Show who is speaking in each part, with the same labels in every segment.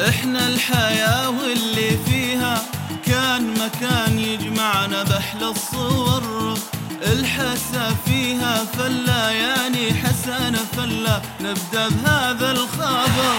Speaker 1: إحنا الحياة واللي فيها كان مكان يجمعنا بحل الصور. الحسا فيها فلا يعني حسن فلا نبدأ بهذا الخبر.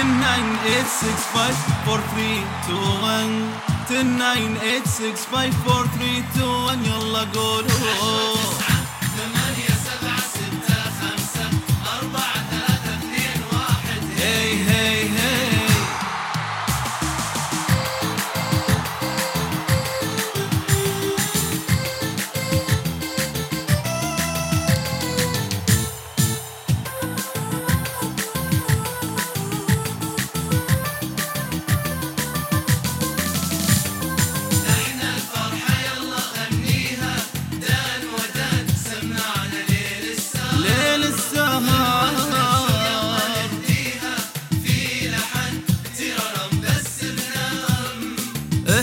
Speaker 1: Ten nine eight six five four three two one ten nine eight six five four three two one يلا قولوا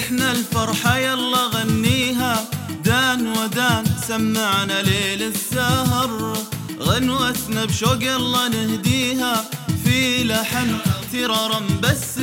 Speaker 1: إحنا الفرحة يلا غنيها. دان ودان سمعنا ليل السهر. غنوتنا بشوق يلا نهديها. في لحن ترارم بس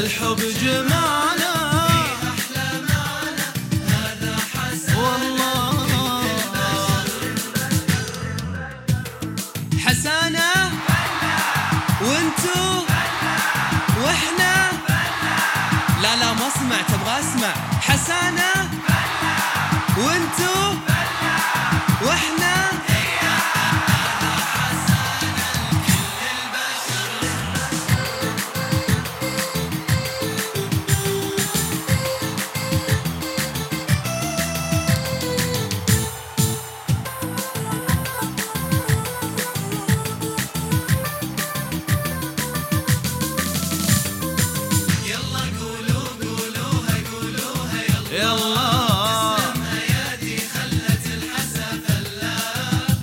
Speaker 1: الحب جمعنا والله.
Speaker 2: حسانة وإحنا. لا لا ما سمعت أبغى اسمع. حسانة وإحنا.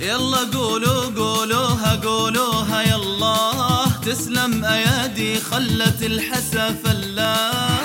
Speaker 1: يلا قولوا قولوها قولوها يلا. تسلم أيادي خلت الحسا فلا